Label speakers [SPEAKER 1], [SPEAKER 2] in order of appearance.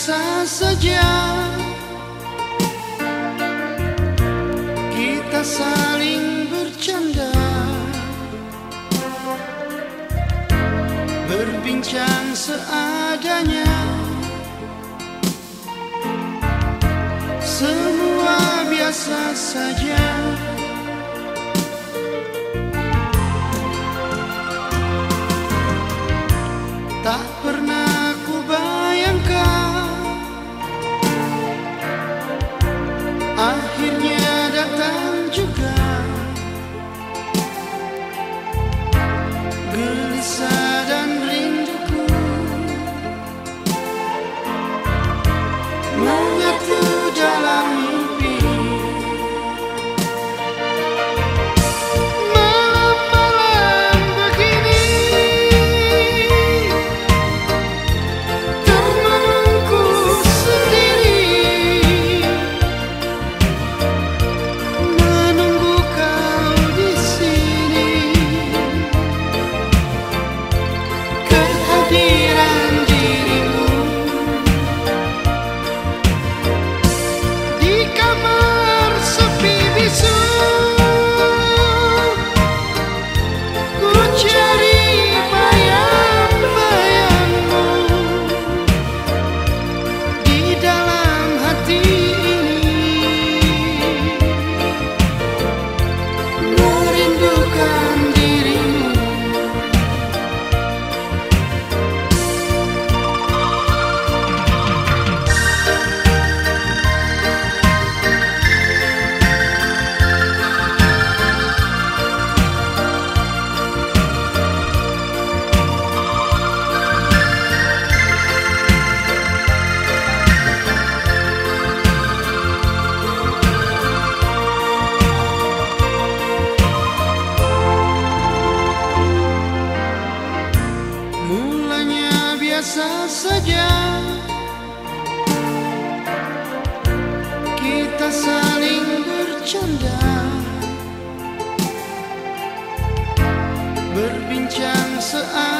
[SPEAKER 1] biasa saja. Kita saling bercanda. Berbincang seadanya. Semua biasa saja. kita saling bercanda. Berbincang seakan